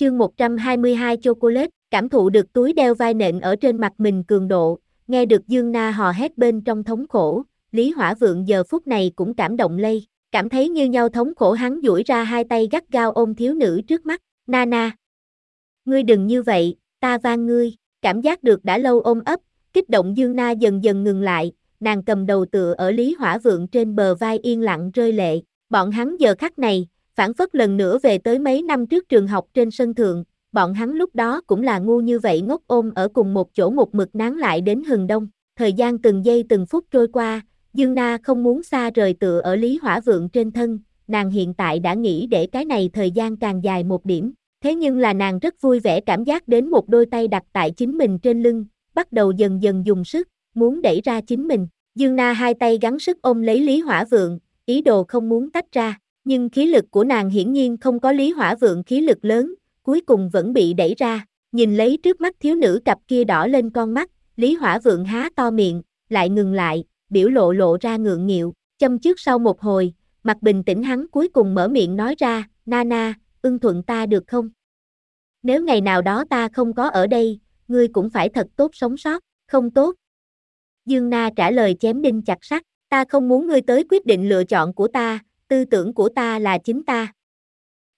Chương 122 Chocolate, cảm thụ được túi đeo vai nện ở trên mặt mình cường độ, nghe được Dương Na hò hét bên trong thống khổ, Lý Hỏa Vượng giờ phút này cũng cảm động lây, cảm thấy như nhau thống khổ hắn duỗi ra hai tay gắt gao ôm thiếu nữ trước mắt, na na, Ngươi đừng như vậy, ta van ngươi, cảm giác được đã lâu ôm ấp, kích động Dương Na dần dần ngừng lại, nàng cầm đầu tựa ở Lý Hỏa Vượng trên bờ vai yên lặng rơi lệ, bọn hắn giờ khắc này, phản phất lần nữa về tới mấy năm trước trường học trên sân thượng, bọn hắn lúc đó cũng là ngu như vậy ngốc ôm ở cùng một chỗ một mực nán lại đến hừng đông, thời gian từng giây từng phút trôi qua, Dương Na không muốn xa rời tựa ở Lý Hỏa Vượng trên thân, nàng hiện tại đã nghĩ để cái này thời gian càng dài một điểm, thế nhưng là nàng rất vui vẻ cảm giác đến một đôi tay đặt tại chính mình trên lưng, bắt đầu dần dần dùng sức, muốn đẩy ra chính mình, Dương Na hai tay gắng sức ôm lấy Lý Hỏa Vượng, ý đồ không muốn tách ra, nhưng khí lực của nàng hiển nhiên không có Lý Hỏa Vượng khí lực lớn, cuối cùng vẫn bị đẩy ra, nhìn lấy trước mắt thiếu nữ cặp kia đỏ lên con mắt, Lý Hỏa Vượng há to miệng, lại ngừng lại, biểu lộ lộ ra ngượng nghịu, châm trước sau một hồi, mặt bình tĩnh hắn cuối cùng mở miệng nói ra, Nana, ưng thuận ta được không? Nếu ngày nào đó ta không có ở đây, ngươi cũng phải thật tốt sống sót, không tốt. Dương Na trả lời chém đinh chặt sắt, ta không muốn ngươi tới quyết định lựa chọn của ta, tư tưởng của ta là chính ta.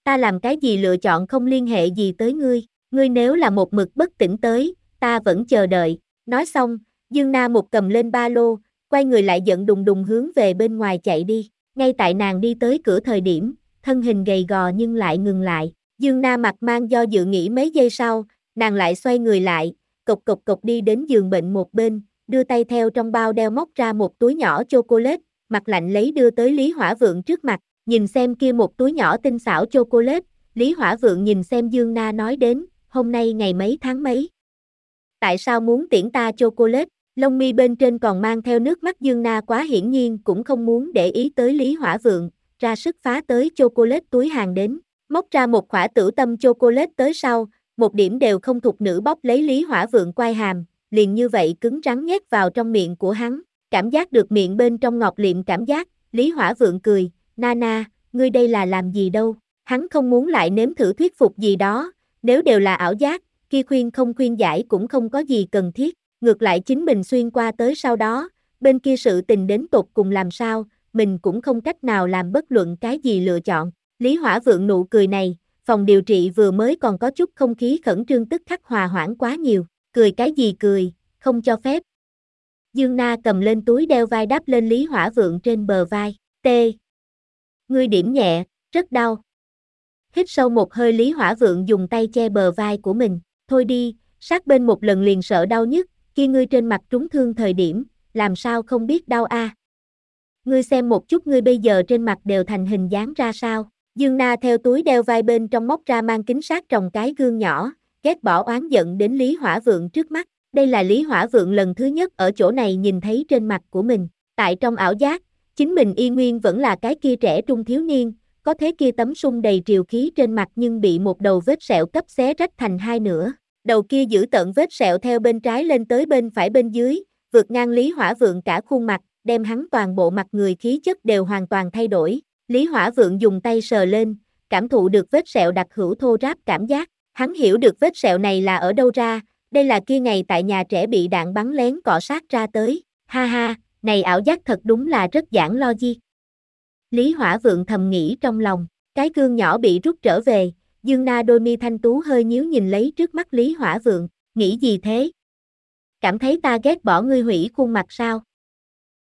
Ta làm cái gì lựa chọn không liên hệ gì tới ngươi, ngươi nếu là một mực bất tỉnh tới, ta vẫn chờ đợi. Nói xong, Dương Na một cầm lên ba lô, quay người lại giận đùng đùng hướng về bên ngoài chạy đi. Ngay tại nàng đi tới cửa thời điểm, thân hình gầy gò nhưng lại ngừng lại. Dương Na mặt mang do dự nghĩ mấy giây sau, nàng lại xoay người lại, cộc cộc cộc đi đến giường bệnh một bên, đưa tay theo trong bao đeo móc ra một túi nhỏ chocolate, mặt lạnh lấy đưa tới Lý Hỏa Vượng trước mặt, nhìn xem kia một túi nhỏ tinh xảo chocolate, Lý Hỏa Vượng nhìn xem Dương Na nói đến, hôm nay ngày mấy tháng mấy. Tại sao muốn tiễn ta chocolate, lông mi bên trên còn mang theo nước mắt. Dương Na quá hiển nhiên cũng không muốn để ý tới Lý Hỏa Vượng, ra sức phá tới chocolate túi hàng đến, móc ra một khỏa tử tâm chocolate tới sau, một điểm đều không thuộc nữ bóc lấy Lý Hỏa Vượng quay hàm, liền như vậy cứng rắn nhét vào trong miệng của hắn, cảm giác được miệng bên trong ngọt liệm cảm giác, Lý Hỏa Vượng cười, Nana, ngươi đây là làm gì đâu, hắn không muốn lại nếm thử thuyết phục gì đó, nếu đều là ảo giác, kia khuyên không khuyên giải cũng không có gì cần thiết, ngược lại chính mình xuyên qua tới sau đó, bên kia sự tình đến tột cùng làm sao, mình cũng không cách nào làm bất luận cái gì lựa chọn. Lý Hỏa Vượng nụ cười này, phòng điều trị vừa mới còn có chút không khí khẩn trương tức khắc hòa hoãn quá nhiều, cười cái gì cười, không cho phép. Dương Na cầm lên túi đeo vai đáp lên Lý Hỏa Vượng trên bờ vai, T. Ngươi điểm nhẹ, rất đau. Hít sâu một hơi Lý Hỏa Vượng dùng tay che bờ vai của mình, thôi đi, sát bên một lần liền sợ đau nhất, khi ngươi trên mặt trúng thương thời điểm, làm sao không biết đau a? Ngươi xem một chút ngươi bây giờ trên mặt đều thành hình dáng ra sao? Dương Na theo túi đeo vai bên trong móc ra mang kính sát trồng cái gương nhỏ, ghét bỏ oán giận đến Lý Hỏa Vượng trước mắt. Đây là Lý Hỏa Vượng lần thứ nhất ở chỗ này nhìn thấy trên mặt của mình. Tại trong ảo giác, chính mình y nguyên vẫn là cái kia trẻ trung thiếu niên, có thế kia tấm sung đầy triều khí trên mặt nhưng bị một đầu vết sẹo cấp xé rách thành hai nửa. Đầu kia giữ tận vết sẹo theo bên trái lên tới bên phải bên dưới, vượt ngang Lý Hỏa Vượng cả khuôn mặt, đem hắn toàn bộ mặt người khí chất đều hoàn toàn thay đổi. Lý Hỏa Vượng dùng tay sờ lên, cảm thụ được vết sẹo đặc hữu thô ráp cảm giác, hắn hiểu được vết sẹo này là ở đâu ra, đây là kia ngày tại nhà trẻ bị đạn bắn lén cọ sát ra tới, ha ha, này ảo giác thật đúng là rất giản logic. Lý Hỏa Vượng thầm nghĩ trong lòng, cái gương nhỏ bị rút trở về, Dương Na đôi mi thanh tú hơi nhíu nhìn lấy trước mắt Lý Hỏa Vượng, nghĩ gì thế? Cảm thấy ta ghét bỏ ngươi hủy khuôn mặt sao?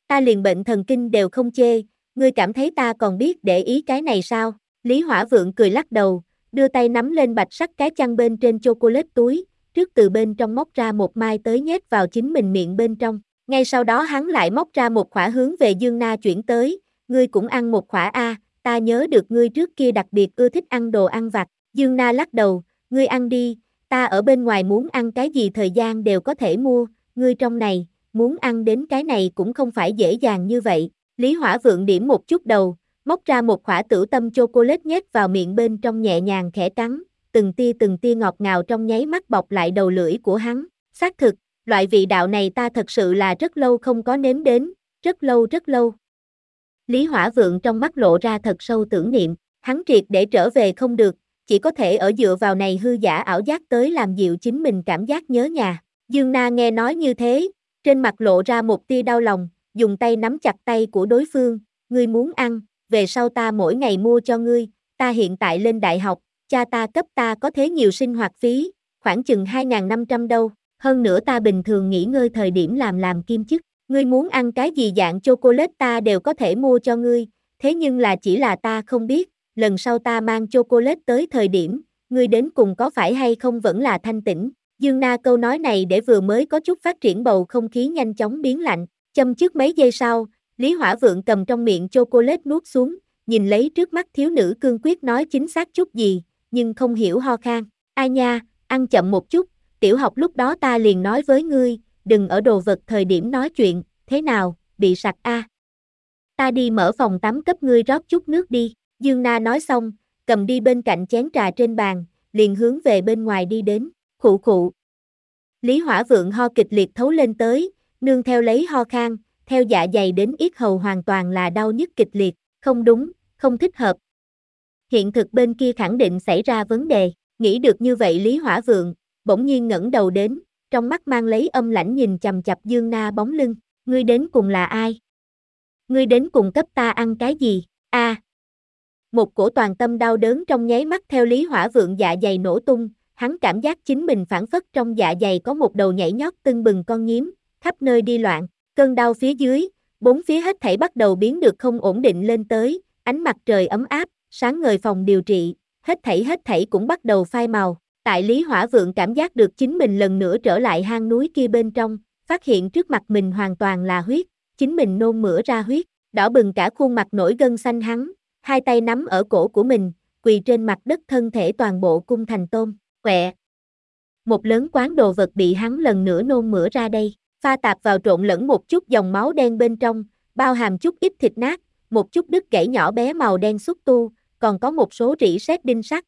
Ta liền bệnh thần kinh đều không chê, ngươi cảm thấy ta còn biết để ý cái này sao? Lý Hỏa Vượng cười lắc đầu, đưa tay nắm lên bạch sắc cái chăn bên trên chocolate túi, trước từ bên trong móc ra một mai tới nhét vào chính mình miệng bên trong. Ngay sau đó hắn lại móc ra một khỏa hướng về Dương Na chuyển tới, ngươi cũng ăn một khỏa A, ta nhớ được ngươi trước kia đặc biệt ưa thích ăn đồ ăn vặt. Dương Na lắc đầu, ngươi ăn đi, ta ở bên ngoài muốn ăn cái gì thời gian đều có thể mua, ngươi trong này, muốn ăn đến cái này cũng không phải dễ dàng như vậy. Lý Hỏa Vượng điểm một chút đầu, móc ra một khỏa tử tâm chocolate nhét vào miệng bên trong nhẹ nhàng khẽ cắn, từng tia từng tia ngọt ngào trong nháy mắt bọc lại đầu lưỡi của hắn. Xác thực, loại vị đạo này ta thật sự là rất lâu không có nếm đến, rất lâu rất lâu. Lý Hỏa Vượng trong mắt lộ ra thật sâu tưởng niệm, hắn triệt để trở về không được, chỉ có thể ở dựa vào này hư giả ảo giác tới làm dịu chính mình cảm giác nhớ nhà. Dương Na nghe nói như thế, trên mặt lộ ra một tia đau lòng, dùng tay nắm chặt tay của đối phương, ngươi muốn ăn, về sau ta mỗi ngày mua cho ngươi, ta hiện tại lên đại học, cha ta cấp ta có thế nhiều sinh hoạt phí, khoảng chừng 2.500 đâu, hơn nữa ta bình thường nghỉ ngơi thời điểm làm làm kim chức, ngươi muốn ăn cái gì dạng chocolate ta đều có thể mua cho ngươi, thế nhưng là chỉ là ta không biết, lần sau ta mang chocolate tới thời điểm, ngươi đến cùng có phải hay không vẫn là thanh tĩnh. Dương Na câu nói này để vừa mới có chút phát triển bầu không khí nhanh chóng biến lạnh, châm trước mấy giây sau, Lý Hỏa Vượng cầm trong miệng chocolate nuốt xuống, nhìn lấy trước mắt thiếu nữ cương quyết nói chính xác chút gì, nhưng không hiểu ho khan. Ai nha, ăn chậm một chút, tiểu học lúc đó ta liền nói với ngươi, đừng ở đồ vật thời điểm nói chuyện, thế nào, bị sặc a. Ta đi mở phòng tắm cấp ngươi rót chút nước đi, Dương Na nói xong, cầm đi bên cạnh chén trà trên bàn, liền hướng về bên ngoài đi đến, khụ khụ. Lý Hỏa Vượng ho kịch liệt thấu lên tới, nương theo lấy ho khan, theo dạ dày đến yết hầu hoàn toàn là đau nhức kịch liệt, không đúng, không thích hợp. Hiện thực bên kia khẳng định xảy ra vấn đề, nghĩ được như vậy Lý Hỏa Vượng, bỗng nhiên ngẩng đầu đến, trong mắt mang lấy âm lãnh nhìn chầm chập Dương Na bóng lưng, ngươi đến cùng là ai? Ngươi đến cùng cấp ta ăn cái gì? A. À. Một cổ toàn tâm đau đớn trong nháy mắt theo Lý Hỏa Vượng dạ dày nổ tung, hắn cảm giác chính mình phản phất trong dạ dày có một đầu nhảy nhót tưng bừng con nhím, khắp nơi đi loạn, cơn đau phía dưới, bốn phía hết thảy bắt đầu biến được không ổn định lên tới, ánh mặt trời ấm áp, sáng ngời phòng điều trị, hết thảy hết thảy cũng bắt đầu phai màu. Tại Lý Hỏa Vượng cảm giác được chính mình lần nữa trở lại hang núi kia bên trong, phát hiện trước mặt mình hoàn toàn là huyết, chính mình nôn mửa ra huyết, đỏ bừng cả khuôn mặt nổi gân xanh hắn, hai tay nắm ở cổ của mình, quỳ trên mặt đất thân thể toàn bộ cung thành tôm, quẹ. Một lớn quán đồ vật bị hắn lần nữa nôn mửa ra đây, pha tạp vào trộn lẫn một chút dòng máu đen bên trong, bao hàm chút ít thịt nát, một chút đứt gãy nhỏ bé màu đen xúc tu, còn có một số rỉ sét đinh sắt,